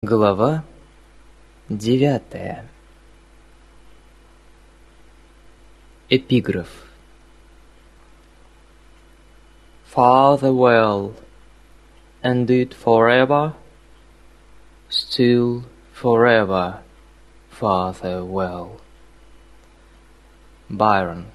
Глава девятая Эпиграф Farewell, and it forever, still forever, farewell. Байрон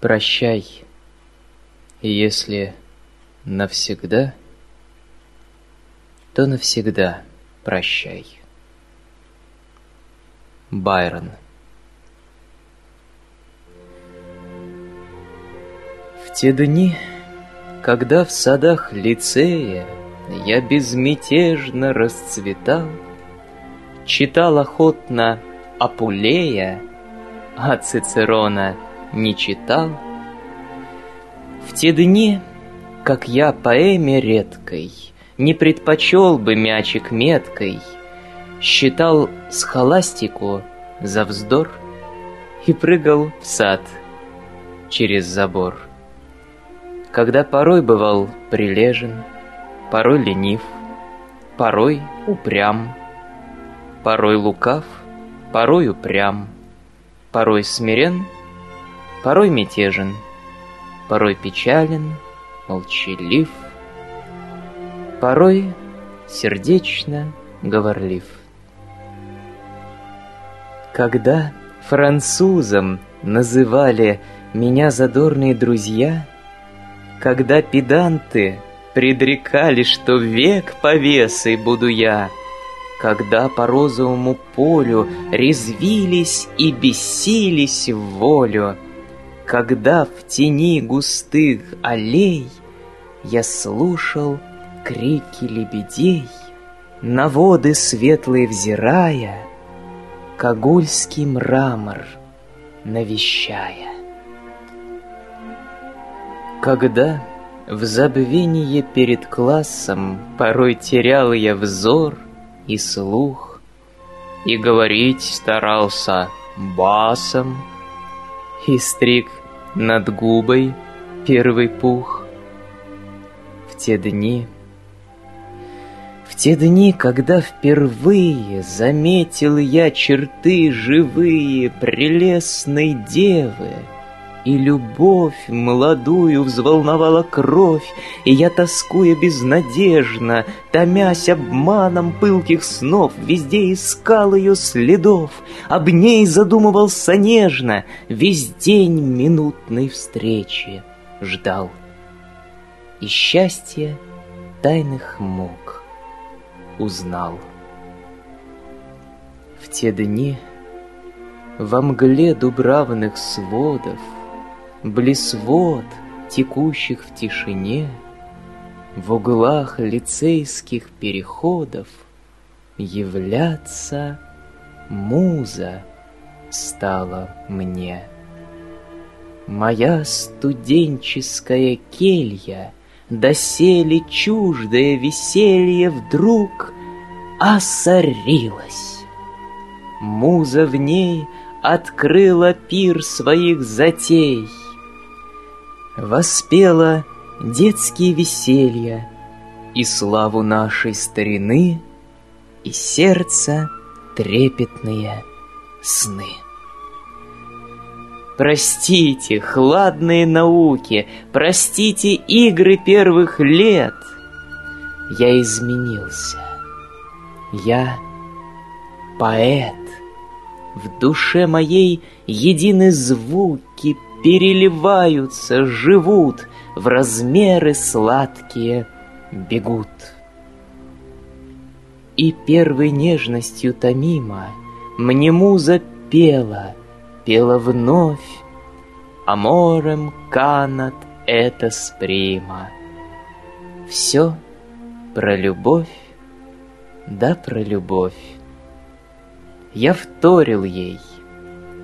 Прощай, если навсегда, то навсегда прощай. Байрон В те дни, когда в садах лицея Я безмятежно расцветал, Читал охотно Апулея, А Цицерона не читал. В те дни как я поэме редкой, Не предпочел бы мячик меткой, Считал схоластику за вздор И прыгал в сад через забор. Когда порой бывал прилежен, Порой ленив, порой упрям, Порой лукав, порой упрям, Порой смирен, порой мятежен, Порой печален — молчалив, порой сердечно говорлив. Когда французом называли меня задорные друзья, когда педанты предрекали, что век повесой буду я, когда по розовому полю резвились и бесились в волю, когда в тени густых аллей Я слушал крики лебедей, На воды светлые взирая, Когульский мрамор навещая. Когда в забвении перед классом Порой терял я взор и слух, И говорить старался басом, И стриг над губой первый пух. Те дни, в те дни, когда впервые Заметил я черты живые Прелестной девы, и любовь молодую взволновала кровь, И я, тоскуя безнадежно, Томясь обманом пылких снов, Везде искал ее следов, Об ней задумывался нежно, Весь день минутной встречи ждал. И счастье тайных мук узнал. В те дни во мгле дубравных сводов Близ вод, текущих в тишине, В углах лицейских переходов Являться муза стала мне. Моя студенческая келья, Доселе чуждое веселье Вдруг осорилась. Муза в ней открыла пир своих затей — Воспела детские веселья И славу нашей старины, И сердца трепетные сны. Простите, хладные науки, Простите игры первых лет. Я изменился. Я поэт. В душе моей едины звуки переливаются, живут, в размеры сладкие бегут. И первой нежностью томима мне муза пела, пела вновь, Аморем канат это сприма. Все про любовь, да про любовь. Я вторил ей —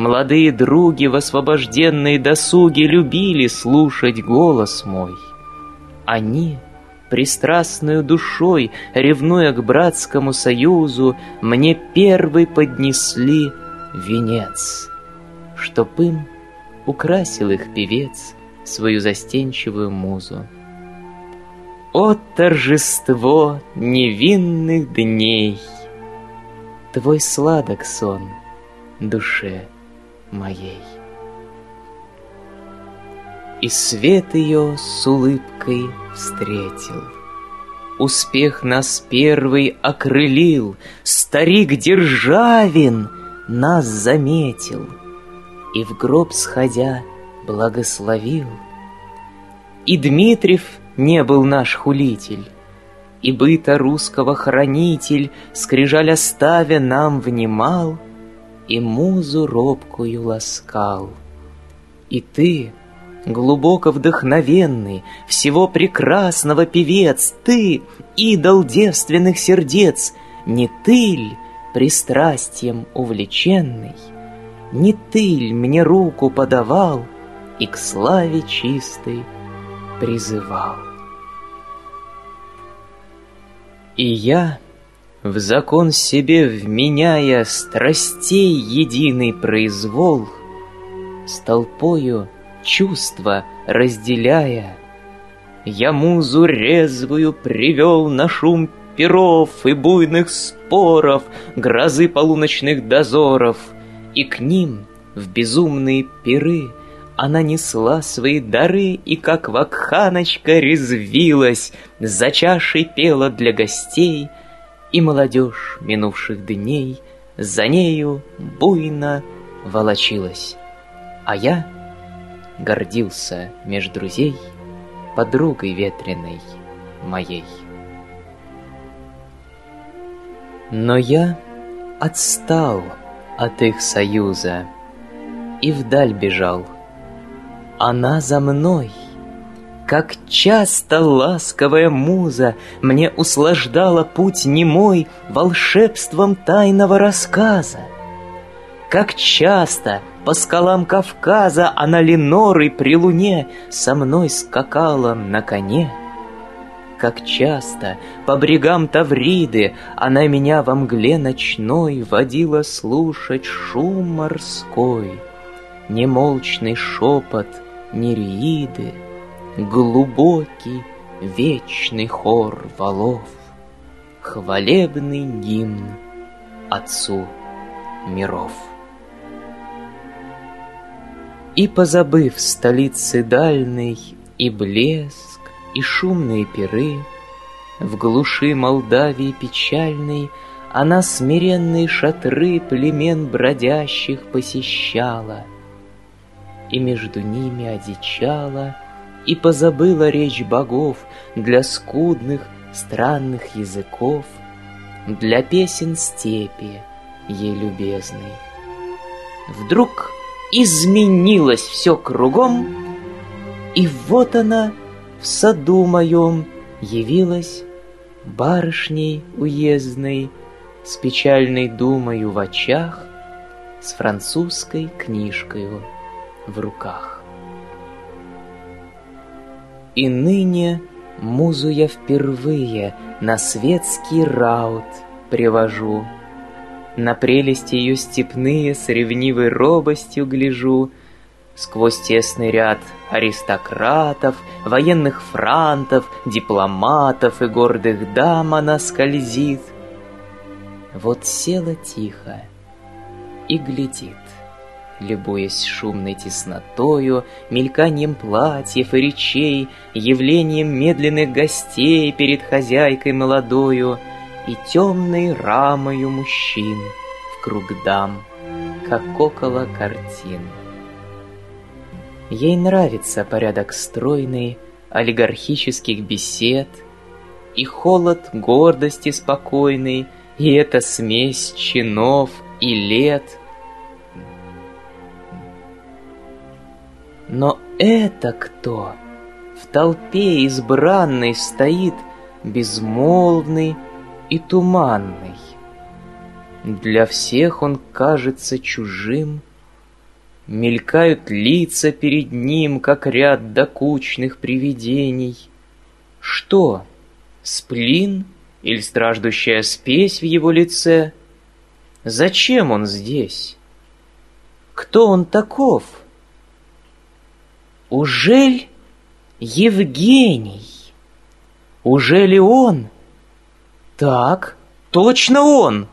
Молодые други в освобожденной досуге Любили слушать голос мой. Они, пристрастную душой, Ревнуя к братскому союзу, Мне первый поднесли венец, Чтоб им украсил их певец Свою застенчивую музу. О торжество невинных дней! Твой сладок сон душе моей. И свет ее с улыбкой встретил. Успех нас первый окрылил, Старик Державин нас заметил И в гроб сходя благословил. И Дмитриев не был наш хулитель, И быта русского хранитель, Скрижаль оставя нам внимал И музу робкую ласкал. И ты, Глубоко вдохновенный, всего прекрасного певец, Ты, идол девственных сердец, Не ты ль, пристрастием увлеченный, Не ты ль мне руку подавал И к славе чистой призывал? И я, в закон себе вменяя Страстей единый произвол, С толпою — чувства разделяя. Я музу резвую привел на шум перов и буйных споров, Грозы полуночных дозоров, И к ним в безумные пиры Она несла свои дары, И как вакханочка резвилась, За чашей пела для гостей, И молодежь минувших дней За нею буйно волочилась. А я — гордился меж друзей подругой ветреной моей. Но я отстал от их союза и вдаль бежал. Она за мной, как часто ласковая муза Мне услаждала путь немой Волшебством тайного рассказа. Как часто по скалам Кавказа Она Ленорой при луне Со мной скакала на коне. Как часто по брегам Тавриды Она меня во мгле ночной Водила слушать шум морской, Немолчный шепот нереиды, Глубокий вечный хор валов, Хвалебный гимн Отцу миров. И позабыв столицы дальной И блеск, и шумные пиры, В глуши Молдавии печальной Она смиренные шатры Племен бродящих посещала, И между ними одичала, И позабыла речь богов Для скудных, странных языков, Для песен степи ей любезной. Вдруг изменилось все кругом, И вот она в саду моем явилась барышней уездной, С печальной думою в очах, С французской книжкою в руках. И ныне музу я впервые На светский раут привожу — на прелести ее степные с ревнивой робостью гляжу, Сквозь тесный ряд аристократов, военных франтов, дипломатов и гордых дам она скользит. Вот села тихо и глядит, любуясь шумной теснотою, мельканием платьев и речей, явлением медленных гостей перед хозяйкой молодою — и темной рамою мужчин в круг дам, как около картин. Ей нравится порядок стройный олигархических бесед и холод гордости спокойный, и эта смесь чинов и лет. Но это кто? В толпе избранной стоит безмолвный, и туманный. Для всех он кажется чужим, Мелькают лица перед ним, как ряд докучных привидений. Что, сплин или страждущая спесь в его лице? Зачем он здесь? Кто он таков? Ужель Евгений? Уже ли он? Так, точно он.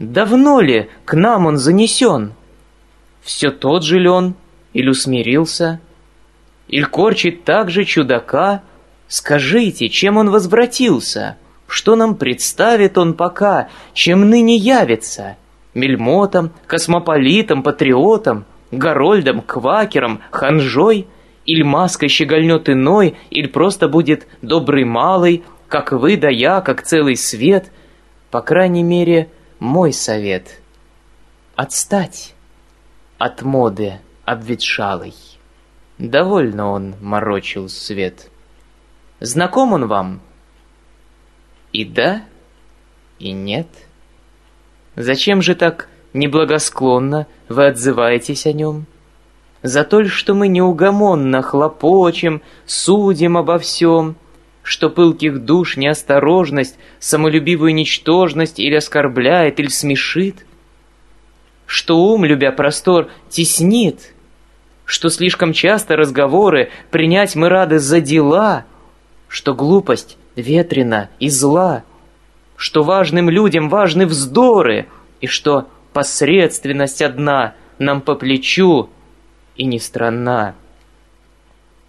Давно ли к нам он занесен? Все тот же ли он? Или усмирился? Иль корчит так же чудака? Скажите, чем он возвратился? Что нам представит он пока, чем ныне явится? Мельмотом, космополитом, патриотом, Горольдом, квакером, ханжой? Иль маской щегольнет иной, или просто будет добрый малый, как вы да я, как целый свет? По крайней мере, мой совет — отстать от моды обветшалой. Довольно он морочил свет. Знаком он вам? И да, и нет. Зачем же так неблагосклонно вы отзываетесь о нем? За то, что мы неугомонно хлопочем, судим обо всем, что пылких душ неосторожность, самолюбивую ничтожность или оскорбляет, или смешит, что ум, любя простор, теснит, что слишком часто разговоры принять мы рады за дела, что глупость ветрена и зла, что важным людям важны вздоры, и что посредственность одна нам по плечу и не странна.